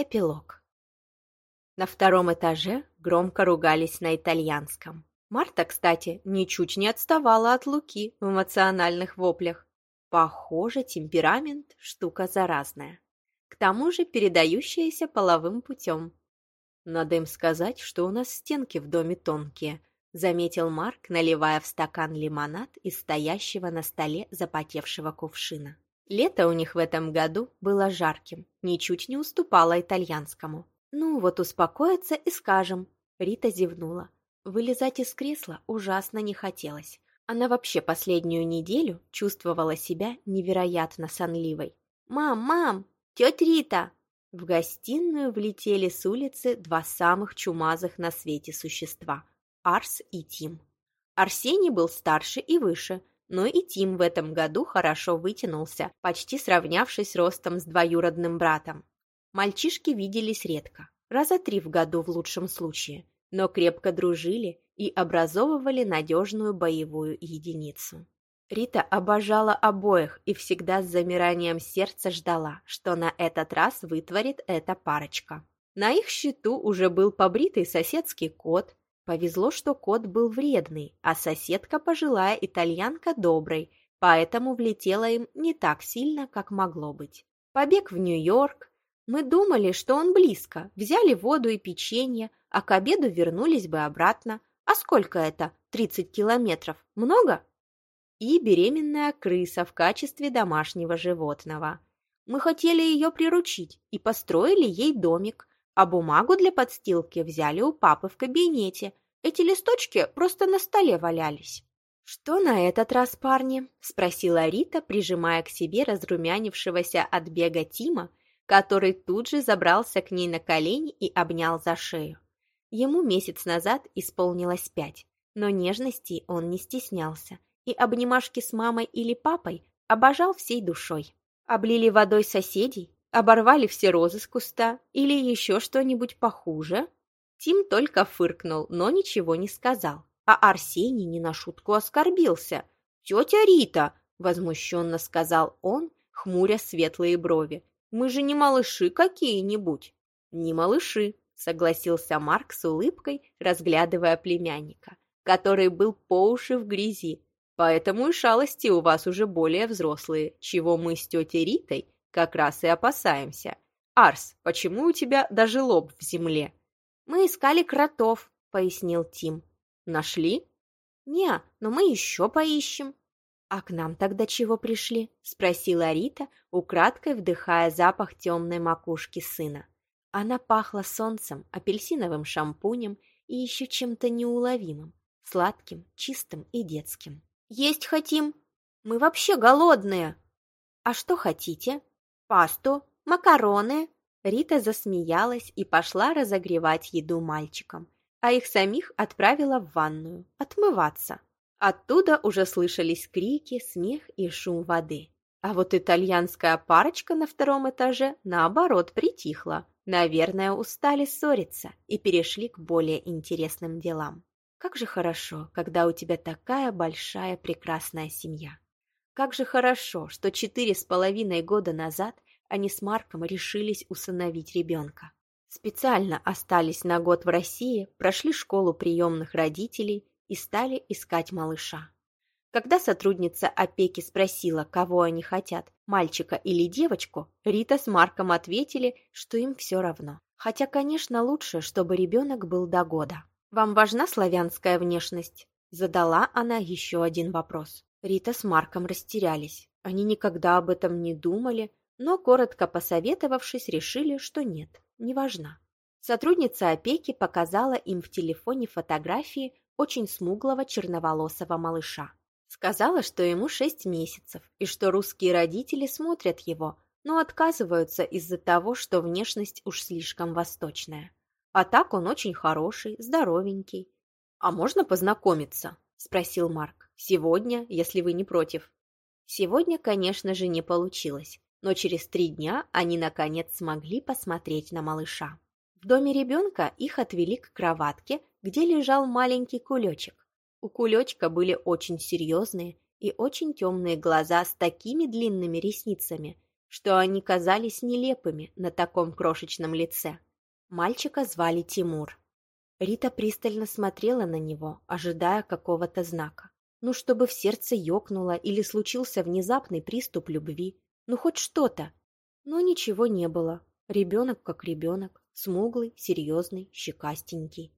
Эпилог. На втором этаже громко ругались на итальянском. Марта, кстати, ничуть не отставала от Луки в эмоциональных воплях. Похоже, темперамент – штука заразная. К тому же передающаяся половым путем. «Надо им сказать, что у нас стенки в доме тонкие», – заметил Марк, наливая в стакан лимонад из стоящего на столе запотевшего кувшина. Лето у них в этом году было жарким, ничуть не уступало итальянскому. «Ну, вот успокоиться и скажем», — Рита зевнула. Вылезать из кресла ужасно не хотелось. Она вообще последнюю неделю чувствовала себя невероятно сонливой. «Мам, мам! Тетя Рита!» В гостиную влетели с улицы два самых чумазых на свете существа – Арс и Тим. Арсений был старше и выше, но и Тим в этом году хорошо вытянулся, почти сравнявшись ростом с двоюродным братом. Мальчишки виделись редко, раза три в году в лучшем случае, но крепко дружили и образовывали надежную боевую единицу. Рита обожала обоих и всегда с замиранием сердца ждала, что на этот раз вытворит эта парочка. На их счету уже был побритый соседский кот, Повезло, что кот был вредный, а соседка пожилая итальянка доброй, поэтому влетела им не так сильно, как могло быть. Побег в Нью-Йорк. Мы думали, что он близко, взяли воду и печенье, а к обеду вернулись бы обратно. А сколько это? 30 километров. Много? И беременная крыса в качестве домашнего животного. Мы хотели ее приручить и построили ей домик, а бумагу для подстилки взяли у папы в кабинете. Эти листочки просто на столе валялись. «Что на этот раз, парни?» – спросила Рита, прижимая к себе разрумянившегося от бега Тима, который тут же забрался к ней на колени и обнял за шею. Ему месяц назад исполнилось пять, но нежности он не стеснялся и обнимашки с мамой или папой обожал всей душой. Облили водой соседей, Оборвали все розы с куста или еще что-нибудь похуже? Тим только фыркнул, но ничего не сказал. А Арсений не на шутку оскорбился. «Тетя Рита!» – возмущенно сказал он, хмуря светлые брови. «Мы же не малыши какие-нибудь!» «Не малыши!» – согласился Марк с улыбкой, разглядывая племянника, который был по уши в грязи. «Поэтому и шалости у вас уже более взрослые, чего мы с тетей Ритой – как раз и опасаемся. Арс, почему у тебя даже лоб в земле? Мы искали кротов, пояснил Тим. Нашли? Не, но мы еще поищем. А к нам тогда чего пришли? Спросила Рита, украдкой вдыхая запах темной макушки сына. Она пахла солнцем, апельсиновым шампунем и еще чем-то неуловимым, сладким, чистым и детским. «Есть хотим! Мы вообще голодные!» «А что хотите?» Пасту, макароны». Рита засмеялась и пошла разогревать еду мальчикам, а их самих отправила в ванную отмываться. Оттуда уже слышались крики, смех и шум воды. А вот итальянская парочка на втором этаже, наоборот, притихла. Наверное, устали ссориться и перешли к более интересным делам. Как же хорошо, когда у тебя такая большая прекрасная семья. Как же хорошо, что четыре с половиной года назад они с Марком решились усыновить ребенка. Специально остались на год в России, прошли школу приемных родителей и стали искать малыша. Когда сотрудница опеки спросила, кого они хотят, мальчика или девочку, Рита с Марком ответили, что им все равно. Хотя, конечно, лучше, чтобы ребенок был до года. «Вам важна славянская внешность?» Задала она еще один вопрос. Рита с Марком растерялись. Они никогда об этом не думали, но, коротко посоветовавшись, решили, что нет, не важна. Сотрудница опеки показала им в телефоне фотографии очень смуглого черноволосого малыша. Сказала, что ему шесть месяцев и что русские родители смотрят его, но отказываются из-за того, что внешность уж слишком восточная. А так он очень хороший, здоровенький. «А можно познакомиться?» – спросил Марк. Сегодня, если вы не против. Сегодня, конечно же, не получилось, но через три дня они, наконец, смогли посмотреть на малыша. В доме ребенка их отвели к кроватке, где лежал маленький кулечек. У кулечка были очень серьезные и очень темные глаза с такими длинными ресницами, что они казались нелепыми на таком крошечном лице. Мальчика звали Тимур. Рита пристально смотрела на него, ожидая какого-то знака. Ну, чтобы в сердце ёкнуло или случился внезапный приступ любви. Ну, хоть что-то. Но ничего не было. Ребенок как ребенок. Смуглый, серьезный, щекастенький.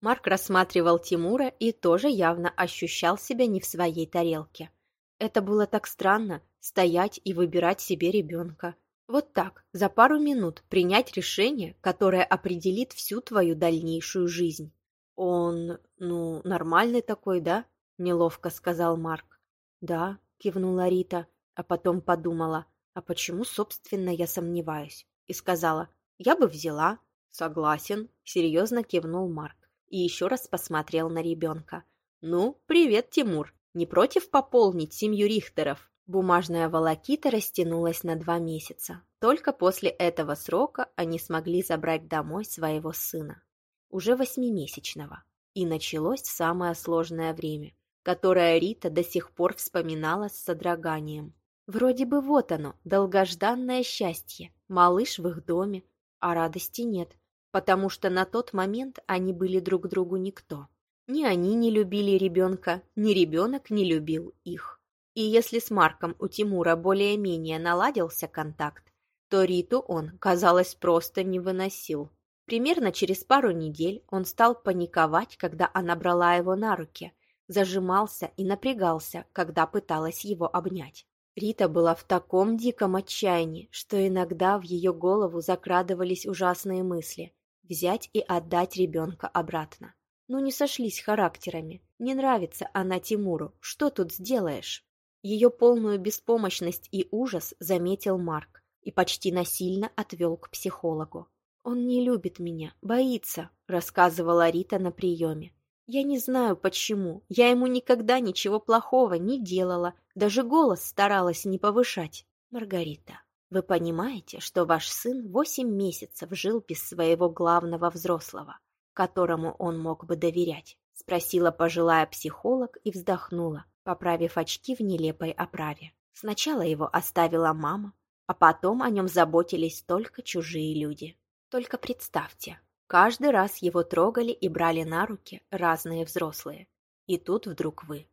Марк рассматривал Тимура и тоже явно ощущал себя не в своей тарелке. Это было так странно – стоять и выбирать себе ребенка. Вот так, за пару минут принять решение, которое определит всю твою дальнейшую жизнь. Он, ну, нормальный такой, да? Неловко сказал Марк. Да, кивнула Рита, а потом подумала, а почему, собственно, я сомневаюсь? И сказала, я бы взяла. Согласен, серьезно кивнул Марк и еще раз посмотрел на ребенка. «Ну, привет, Тимур. Не против пополнить семью Рихтеров?» Бумажная волокита растянулась на два месяца. Только после этого срока они смогли забрать домой своего сына, уже восьмимесячного. И началось самое сложное время, которое Рита до сих пор вспоминала с содроганием. Вроде бы вот оно, долгожданное счастье, малыш в их доме, а радости нет – потому что на тот момент они были друг другу никто. Ни они не любили ребенка, ни ребенок не любил их. И если с Марком у Тимура более-менее наладился контакт, то Риту он, казалось, просто не выносил. Примерно через пару недель он стал паниковать, когда она брала его на руки, зажимался и напрягался, когда пыталась его обнять. Рита была в таком диком отчаянии, что иногда в ее голову закрадывались ужасные мысли взять и отдать ребенка обратно. Ну не сошлись характерами. Не нравится она Тимуру. Что тут сделаешь? Ее полную беспомощность и ужас заметил Марк и почти насильно отвел к психологу. «Он не любит меня, боится», — рассказывала Рита на приеме. «Я не знаю, почему. Я ему никогда ничего плохого не делала, даже голос старалась не повышать. Маргарита, вы понимаете, что ваш сын восемь месяцев жил без своего главного взрослого, которому он мог бы доверять? Спросила пожилая психолог и вздохнула, поправив очки в нелепой оправе. Сначала его оставила мама, а потом о нем заботились только чужие люди. Только представьте, каждый раз его трогали и брали на руки разные взрослые. И тут вдруг вы.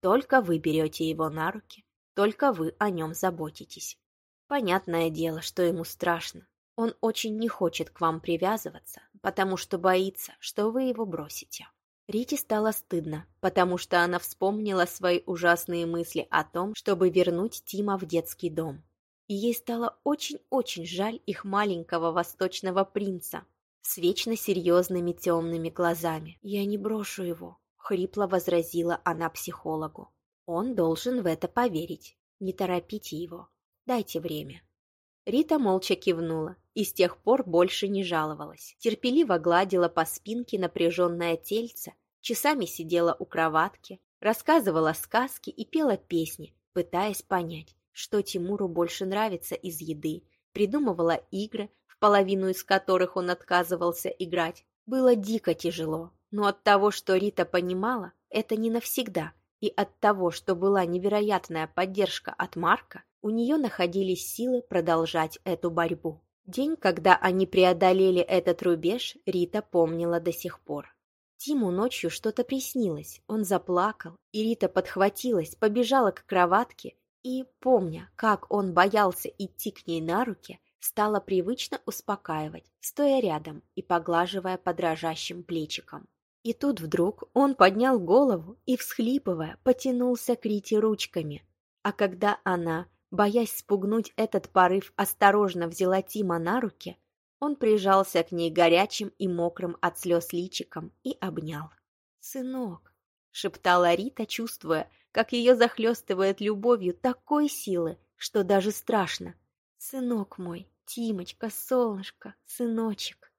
Только вы берете его на руки, только вы о нем заботитесь. Понятное дело, что ему страшно. Он очень не хочет к вам привязываться, потому что боится, что вы его бросите. Рите стало стыдно, потому что она вспомнила свои ужасные мысли о том, чтобы вернуть Тима в детский дом. И ей стало очень-очень жаль их маленького восточного принца с вечно серьезными темными глазами. «Я не брошу его», — хрипло возразила она психологу. «Он должен в это поверить. Не торопите его. Дайте время». Рита молча кивнула и с тех пор больше не жаловалась. Терпеливо гладила по спинке напряженное тельце, часами сидела у кроватки, рассказывала сказки и пела песни, пытаясь понять, что Тимуру больше нравится из еды, придумывала игры, половину из которых он отказывался играть. Было дико тяжело, но от того, что Рита понимала, это не навсегда, и от того, что была невероятная поддержка от Марка, у нее находились силы продолжать эту борьбу. День, когда они преодолели этот рубеж, Рита помнила до сих пор. Тиму ночью что-то приснилось, он заплакал, и Рита подхватилась, побежала к кроватке и, помня, как он боялся идти к ней на руки, стала привычно успокаивать, стоя рядом и поглаживая по плечикам. И тут вдруг он поднял голову и, всхлипывая, потянулся к Рите ручками. А когда она, Боясь спугнуть этот порыв, осторожно взяла Тима на руки, он прижался к ней горячим и мокрым от слез личиком и обнял. «Сынок!» — шептала Рита, чувствуя, как ее захлестывает любовью такой силы, что даже страшно. «Сынок мой, Тимочка, солнышко, сыночек!»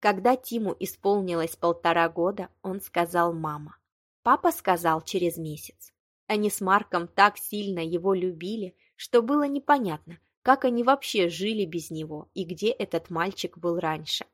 Когда Тиму исполнилось полтора года, он сказал «мама». Папа сказал через месяц. Они с Марком так сильно его любили, что было непонятно, как они вообще жили без него и где этот мальчик был раньше.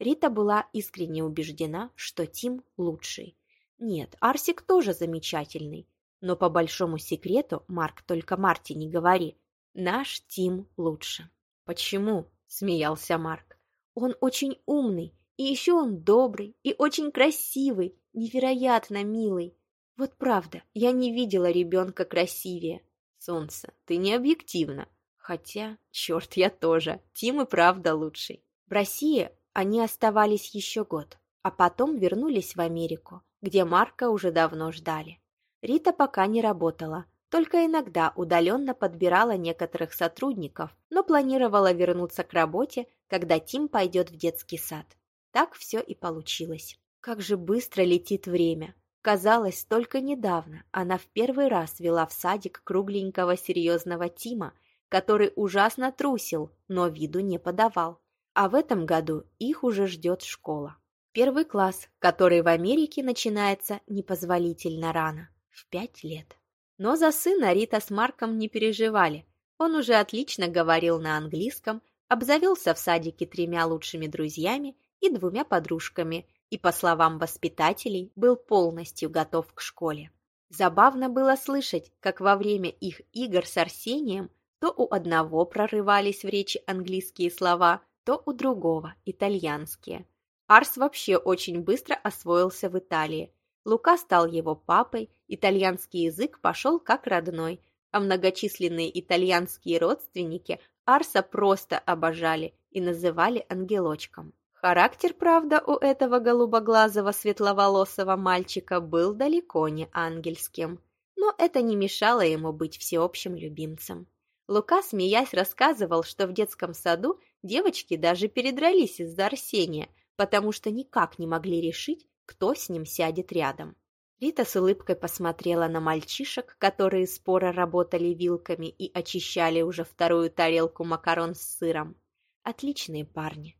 Рита была искренне убеждена, что Тим лучший. Нет, Арсик тоже замечательный, но по большому секрету, Марк, только Марте не говори, Наш Тим лучше. Почему? Смеялся Марк. Он очень умный, и еще он добрый и очень красивый, невероятно милый. Вот правда, я не видела ребенка красивее. Солнце, ты не объективна. Хотя, черт, я тоже. Тим и правда лучший. В России они оставались еще год, а потом вернулись в Америку, где Марка уже давно ждали. Рита пока не работала, только иногда удаленно подбирала некоторых сотрудников, но планировала вернуться к работе, когда Тим пойдет в детский сад. Так все и получилось. Как же быстро летит время. Казалось, только недавно она в первый раз вела в садик кругленького серьезного Тима, который ужасно трусил, но виду не подавал. А в этом году их уже ждет школа. Первый класс, который в Америке начинается непозволительно рано, в пять лет. Но за сына Рита с Марком не переживали. Он уже отлично говорил на английском, обзавелся в садике тремя лучшими друзьями и двумя подружками, и, по словам воспитателей, был полностью готов к школе. Забавно было слышать, как во время их игр с Арсением то у одного прорывались в речи английские слова, то у другого – итальянские. Арс вообще очень быстро освоился в Италии. Лука стал его папой, итальянский язык пошел как родной, а многочисленные итальянские родственники Арса просто обожали и называли ангелочком. Характер, правда, у этого голубоглазого светловолосого мальчика был далеко не ангельским, но это не мешало ему быть всеобщим любимцем. Лука, смеясь, рассказывал, что в детском саду девочки даже передрались из-за Арсения, потому что никак не могли решить, кто с ним сядет рядом. Рита с улыбкой посмотрела на мальчишек, которые споро работали вилками и очищали уже вторую тарелку макарон с сыром. Отличные парни.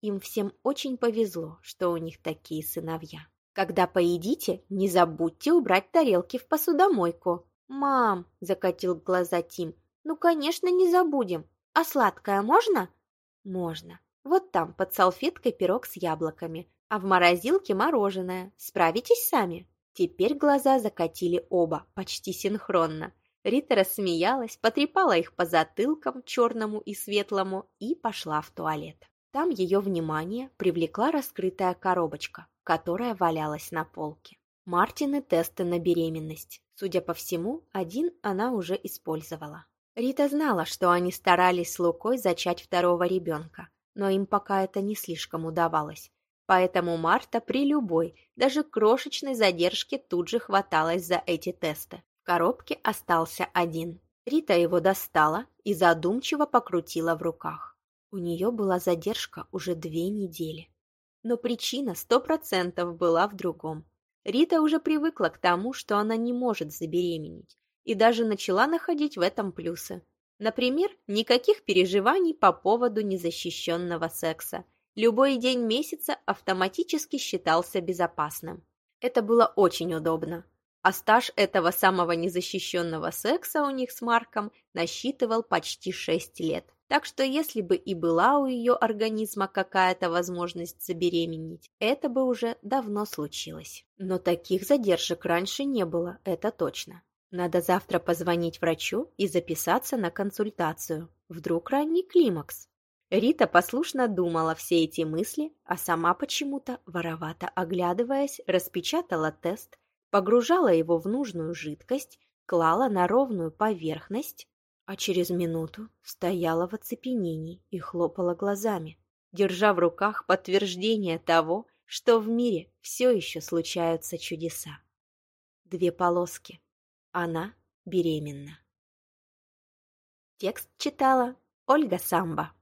Им всем очень повезло, что у них такие сыновья. Когда поедите, не забудьте убрать тарелки в посудомойку. «Мам!» – закатил глаза Тим – ну, конечно, не забудем. А сладкое можно? Можно. Вот там под салфеткой пирог с яблоками, а в морозилке мороженое. Справитесь сами? Теперь глаза закатили оба, почти синхронно. Рита рассмеялась, потрепала их по затылкам, черному и светлому, и пошла в туалет. Там ее внимание привлекла раскрытая коробочка, которая валялась на полке. Мартины тесты на беременность. Судя по всему, один она уже использовала. Рита знала, что они старались с Лукой зачать второго ребенка, но им пока это не слишком удавалось. Поэтому Марта при любой, даже крошечной задержке тут же хваталась за эти тесты. В коробке остался один. Рита его достала и задумчиво покрутила в руках. У нее была задержка уже две недели. Но причина сто процентов была в другом. Рита уже привыкла к тому, что она не может забеременеть, и даже начала находить в этом плюсы. Например, никаких переживаний по поводу незащищенного секса. Любой день месяца автоматически считался безопасным. Это было очень удобно. А стаж этого самого незащищенного секса у них с Марком насчитывал почти 6 лет. Так что если бы и была у ее организма какая-то возможность забеременеть, это бы уже давно случилось. Но таких задержек раньше не было, это точно. Надо завтра позвонить врачу и записаться на консультацию. Вдруг ранний климакс. Рита послушно думала все эти мысли, а сама почему-то, воровато оглядываясь, распечатала тест, погружала его в нужную жидкость, клала на ровную поверхность, а через минуту стояла в оцепенении и хлопала глазами, держа в руках подтверждение того, что в мире все еще случаются чудеса. Две полоски. Она беременна. Текст читала Ольга Самба.